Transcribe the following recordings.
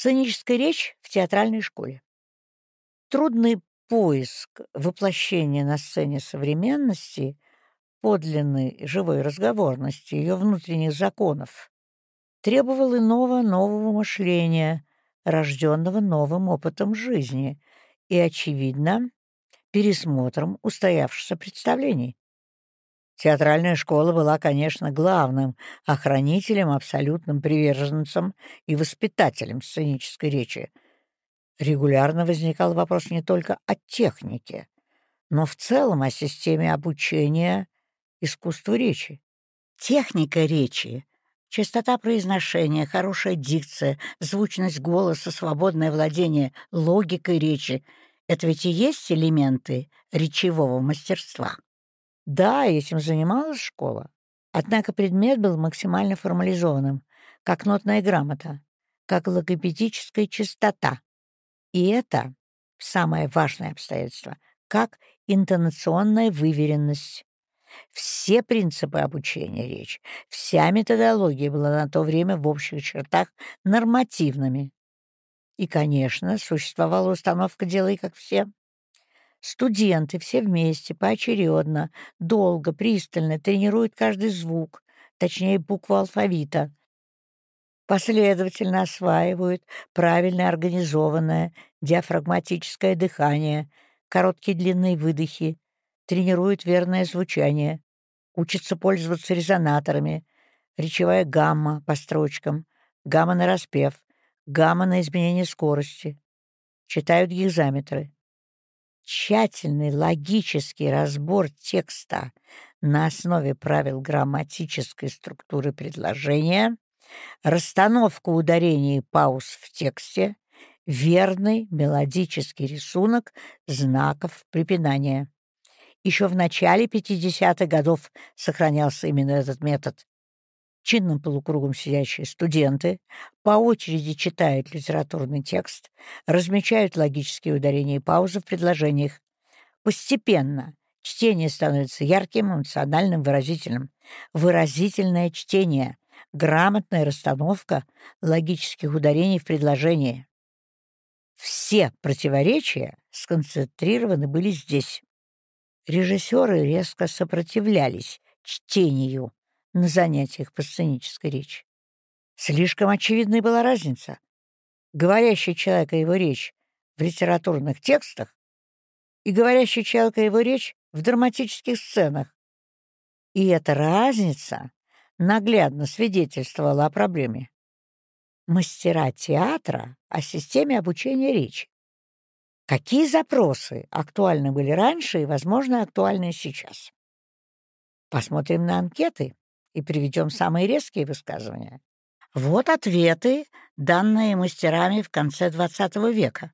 Сценическая речь в театральной школе. Трудный поиск воплощения на сцене современности, подлинной живой разговорности, ее внутренних законов, требовал иного нового мышления, рожденного новым опытом жизни и, очевидно, пересмотром устоявшихся представлений. Театральная школа была, конечно, главным охранителем, абсолютным приверженцем и воспитателем сценической речи. Регулярно возникал вопрос не только о технике, но в целом о системе обучения искусству речи. Техника речи, частота произношения, хорошая дикция, звучность голоса, свободное владение логикой речи — это ведь и есть элементы речевого мастерства. Да, этим занималась школа. Однако предмет был максимально формализованным, как нотная грамота, как логопедическая чистота. И это самое важное обстоятельство, как интонационная выверенность. Все принципы обучения речи, вся методология была на то время в общих чертах нормативными. И, конечно, существовала установка «делай как все». Студенты все вместе, поочередно, долго, пристально тренируют каждый звук, точнее букву алфавита. Последовательно осваивают правильно организованное диафрагматическое дыхание, короткие длинные выдохи, тренируют верное звучание, учатся пользоваться резонаторами, речевая гамма по строчкам, гамма на распев, гамма на изменение скорости, читают гигзаметры. Тщательный логический разбор текста на основе правил грамматической структуры предложения, расстановка ударений и пауз в тексте, верный мелодический рисунок знаков препинания. Еще в начале 50-х годов сохранялся именно этот метод чинным полукругом сидящие студенты по очереди читают литературный текст, размечают логические ударения и паузы в предложениях. Постепенно чтение становится ярким, эмоциональным, выразительным. Выразительное чтение, грамотная расстановка логических ударений в предложении. Все противоречия сконцентрированы были здесь. Режиссеры резко сопротивлялись чтению на занятиях по сценической речи. Слишком очевидной была разница. Говорящий человек и его речь в литературных текстах и говорящий человек и его речь в драматических сценах. И эта разница наглядно свидетельствовала о проблеме. Мастера театра о системе обучения речи. Какие запросы актуальны были раньше и, возможно, актуальны сейчас? Посмотрим на анкеты и приведем самые резкие высказывания. Вот ответы, данные мастерами в конце XX века.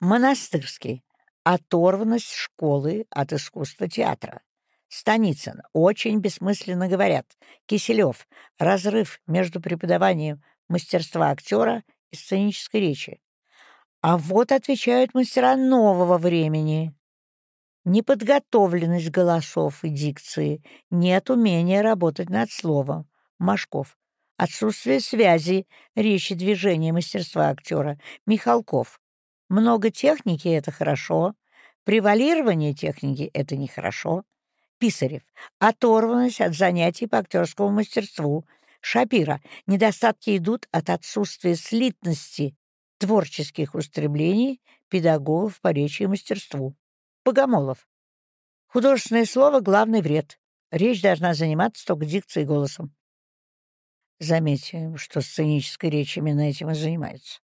Монастырский. Оторванность школы от искусства театра. Станицын. Очень бессмысленно говорят. Киселев. Разрыв между преподаванием мастерства актера и сценической речи. А вот отвечают мастера нового времени неподготовленность голосов и дикции, нет умения работать над словом. Машков. Отсутствие связи, речи, движения, мастерства актера. Михалков. Много техники — это хорошо. Превалирование техники — это нехорошо. Писарев. Оторванность от занятий по актерскому мастерству. Шапира. Недостатки идут от отсутствия слитности творческих устремлений педагогов по речи и мастерству. Богомолов. Художественное слово — главный вред. Речь должна заниматься только дикцией и голосом. Заметьте, что сценическая речь именно этим и занимается.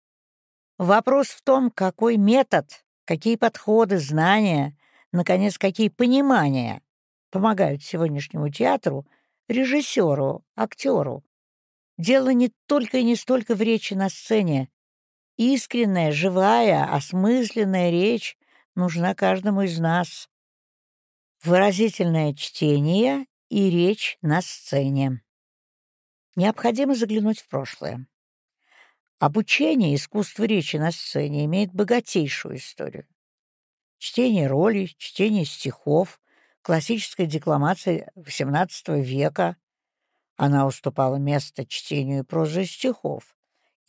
Вопрос в том, какой метод, какие подходы, знания, наконец, какие понимания помогают сегодняшнему театру, режиссеру, актеру. Дело не только и не столько в речи на сцене. Искренняя, живая, осмысленная речь нужна каждому из нас. Выразительное чтение и речь на сцене. Необходимо заглянуть в прошлое. Обучение искусству речи на сцене имеет богатейшую историю. Чтение ролей, чтение стихов, классическая декламация XVIII века. Она уступала место чтению прозы стихов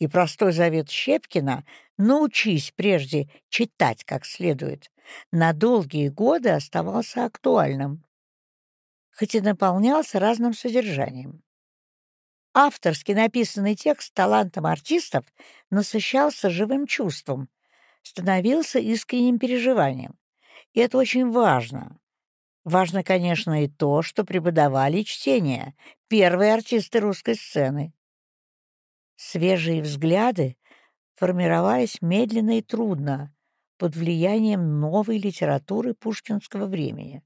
и простой завет Щепкина «научись прежде читать как следует» на долгие годы оставался актуальным, хоть и наполнялся разным содержанием. Авторски написанный текст талантом артистов насыщался живым чувством, становился искренним переживанием. И это очень важно. Важно, конечно, и то, что преподавали чтение, первые артисты русской сцены. Свежие взгляды формировались медленно и трудно под влиянием новой литературы пушкинского времени.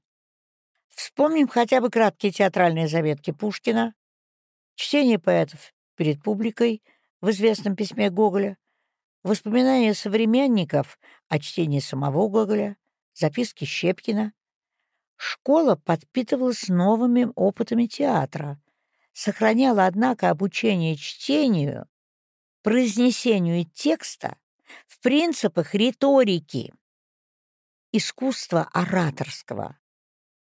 Вспомним хотя бы краткие театральные заметки Пушкина, чтение поэтов перед публикой в известном письме Гоголя, воспоминания современников о чтении самого Гоголя, записки Щепкина. Школа подпитывалась новыми опытами театра, сохраняла, однако, обучение чтению, произнесению текста в принципах риторики, искусства ораторского,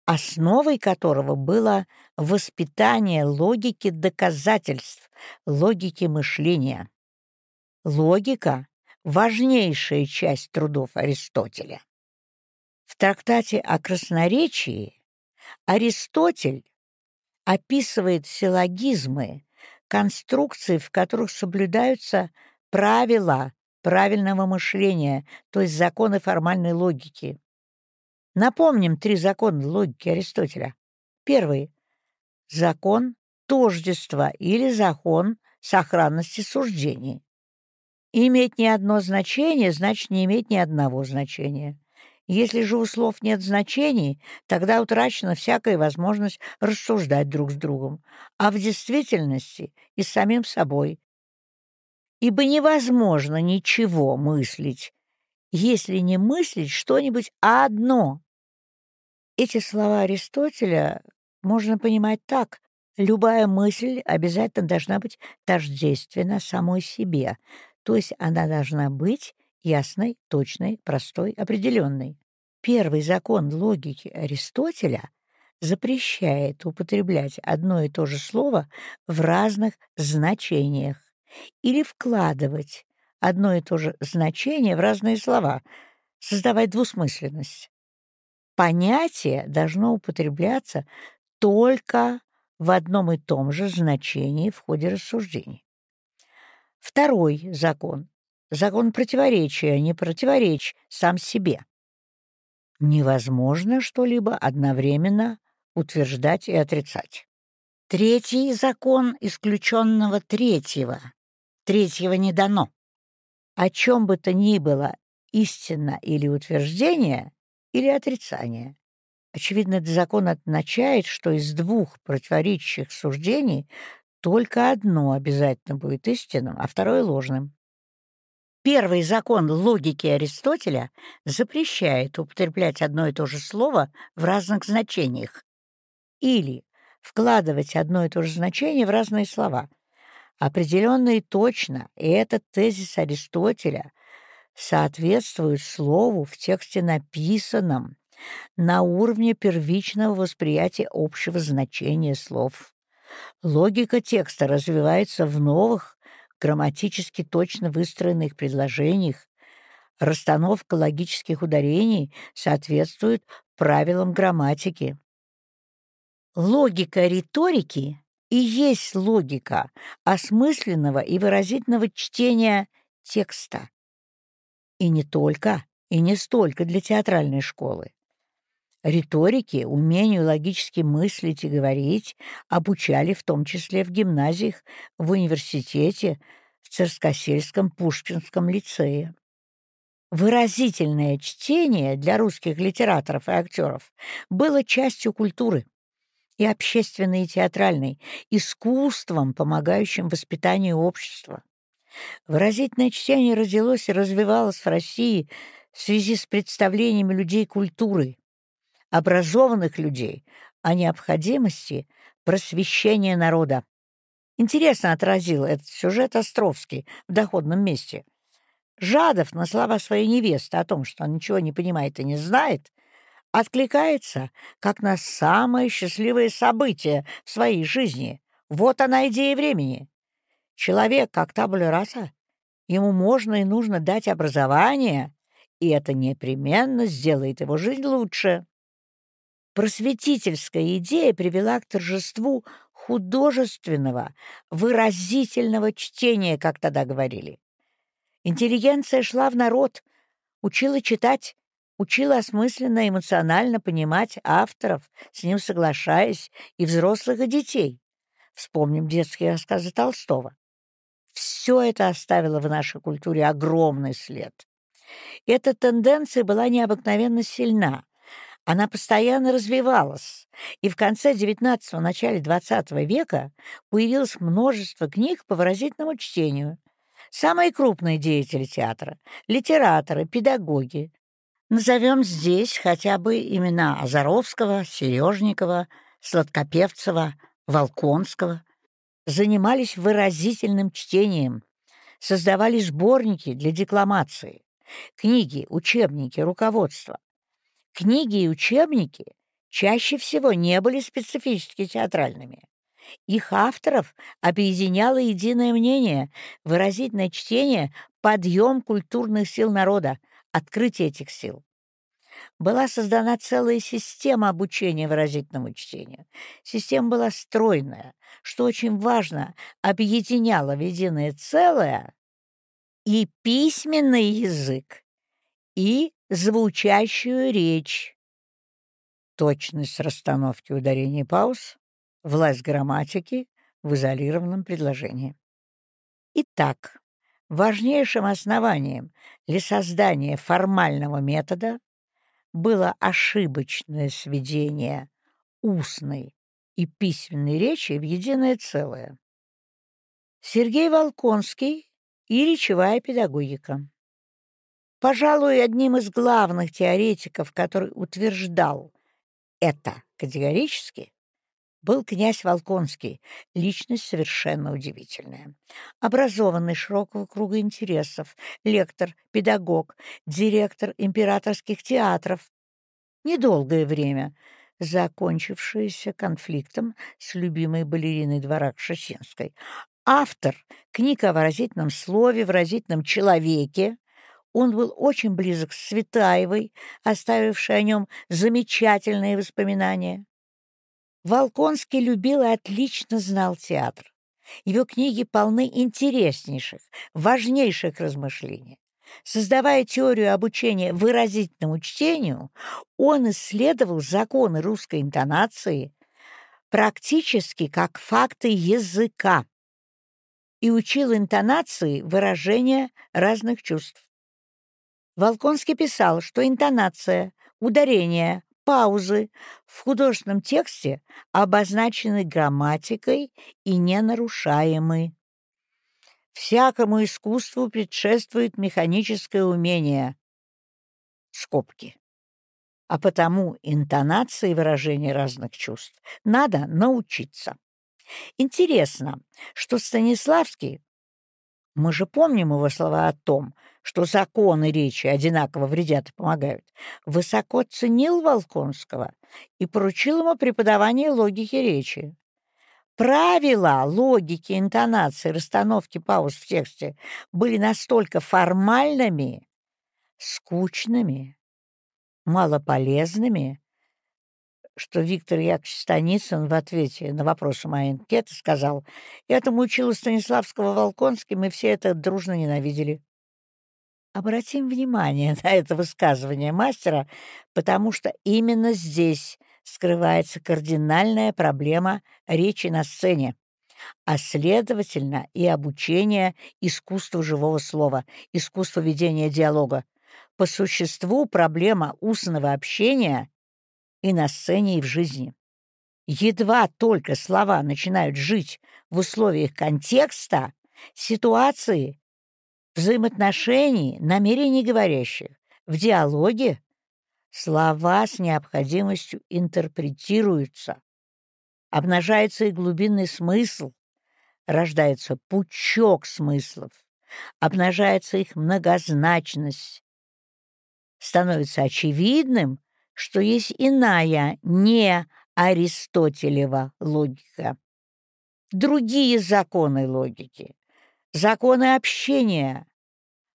основой которого было воспитание логики доказательств, логики мышления. Логика — важнейшая часть трудов Аристотеля. В трактате о красноречии Аристотель описывает силлогизмы, конструкции, в которых соблюдаются правила правильного мышления, то есть законы формальной логики. Напомним три закона логики Аристотеля. Первый — закон тождества или закон сохранности суждений. Иметь не одно значение, значит, не иметь ни одного значения. Если же у слов нет значений, тогда утрачена всякая возможность рассуждать друг с другом, а в действительности и с самим собой. Ибо невозможно ничего мыслить, если не мыслить что-нибудь одно. Эти слова Аристотеля можно понимать так. Любая мысль обязательно должна быть тождественна самой себе, то есть она должна быть ясной, точной, простой, определенной. Первый закон логики Аристотеля запрещает употреблять одно и то же слово в разных значениях или вкладывать одно и то же значение в разные слова, создавать двусмысленность. Понятие должно употребляться только в одном и том же значении в ходе рассуждений. Второй закон Закон противоречия не противоречь сам себе. Невозможно что-либо одновременно утверждать и отрицать. Третий закон исключенного третьего. Третьего не дано. О чем бы то ни было, истина или утверждение, или отрицание. Очевидно, этот закон отначает, что из двух противоречащих суждений только одно обязательно будет истинным, а второе — ложным. Первый закон логики Аристотеля запрещает употреблять одно и то же слово в разных значениях или вкладывать одно и то же значение в разные слова. Определенно и точно, и этот тезис Аристотеля соответствует слову в тексте написанном на уровне первичного восприятия общего значения слов. Логика текста развивается в новых грамматически точно выстроенных предложениях, расстановка логических ударений соответствует правилам грамматики. Логика риторики и есть логика осмысленного и выразительного чтения текста. И не только, и не столько для театральной школы. Риторике, умению логически мыслить и говорить обучали в том числе в гимназиях, в университете, в Царскосельском Пушкинском лицее. Выразительное чтение для русских литераторов и актеров было частью культуры и общественной, и театральной, искусством, помогающим воспитанию общества. Выразительное чтение родилось и развивалось в России в связи с представлениями людей культуры, образованных людей о необходимости просвещения народа. Интересно отразил этот сюжет Островский в «Доходном месте». Жадов на слова своей невесты о том, что он ничего не понимает и не знает, откликается как на самое счастливое событие в своей жизни. Вот она идея времени. Человек, как табуля раса, ему можно и нужно дать образование, и это непременно сделает его жизнь лучше. Просветительская идея привела к торжеству художественного, выразительного чтения, как тогда говорили. Интеллигенция шла в народ, учила читать, учила осмысленно, эмоционально понимать авторов, с ним соглашаясь, и взрослых, и детей. Вспомним детские рассказы Толстого. Все это оставило в нашей культуре огромный след. Эта тенденция была необыкновенно сильна. Она постоянно развивалась, и в конце XIX – начале XX века появилось множество книг по выразительному чтению. Самые крупные деятели театра — литераторы, педагоги. Назовем здесь хотя бы имена Азаровского, Сережникова, Сладкопевцева, Волконского. Занимались выразительным чтением, создавали сборники для декламации, книги, учебники, руководства. Книги и учебники чаще всего не были специфически театральными. Их авторов объединяло единое мнение, выразительное чтение, подъем культурных сил народа, открытие этих сил. Была создана целая система обучения выразительному чтению. Система была стройная, что очень важно, объединяла в единое целое и письменный язык, и звучащую речь. Точность расстановки ударений и пауз, власть грамматики в изолированном предложении. Итак, важнейшим основанием для создания формального метода было ошибочное сведение устной и письменной речи в единое целое. Сергей Волконский и речевая педагогика. Пожалуй, одним из главных теоретиков, который утверждал это категорически, был князь Волконский, личность совершенно удивительная. Образованный широкого круга интересов, лектор, педагог, директор императорских театров. Недолгое время, закончившееся конфликтом с любимой балериной двора Кшесинской. Автор книг о выразительном слове, выразительном человеке, он был очень близок с Светаевой, оставившей о нем замечательные воспоминания. Волконский любил и отлично знал театр. Его книги полны интереснейших, важнейших размышлений. Создавая теорию обучения выразительному чтению, он исследовал законы русской интонации практически как факты языка и учил интонации выражения разных чувств. Волконский писал, что интонация, ударение, паузы в художественном тексте обозначены грамматикой и ненарушаемы. Всякому искусству предшествует механическое умение. Скобки. А потому интонации выражения разных чувств надо научиться. Интересно, что Станиславский, мы же помним его слова о том, что законы речи одинаково вредят и помогают, высоко ценил Волконского и поручил ему преподавание логики речи. Правила логики, интонации, расстановки пауз в тексте были настолько формальными, скучными, малополезными, что Виктор Яковлевич Станицын в ответе на вопрос моей анкеты сказал, «Этому учил Станиславского Волконский, мы все это дружно ненавидели». Обратим внимание на это высказывание мастера, потому что именно здесь скрывается кардинальная проблема речи на сцене, а следовательно и обучение искусству живого слова, искусству ведения диалога. По существу проблема устного общения и на сцене, и в жизни. Едва только слова начинают жить в условиях контекста, ситуации, взаимоотношений, намерений говорящих, в диалоге слова с необходимостью интерпретируются, обнажается и глубинный смысл, рождается пучок смыслов, обнажается их многозначность, становится очевидным, что есть иная, не Аристотелева логика, другие законы логики, законы общения,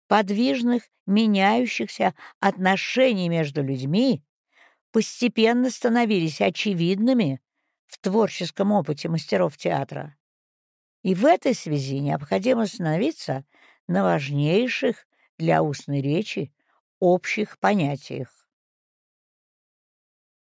подвижных, меняющихся отношений между людьми постепенно становились очевидными в творческом опыте мастеров театра. И в этой связи необходимо остановиться на важнейших для устной речи общих понятиях.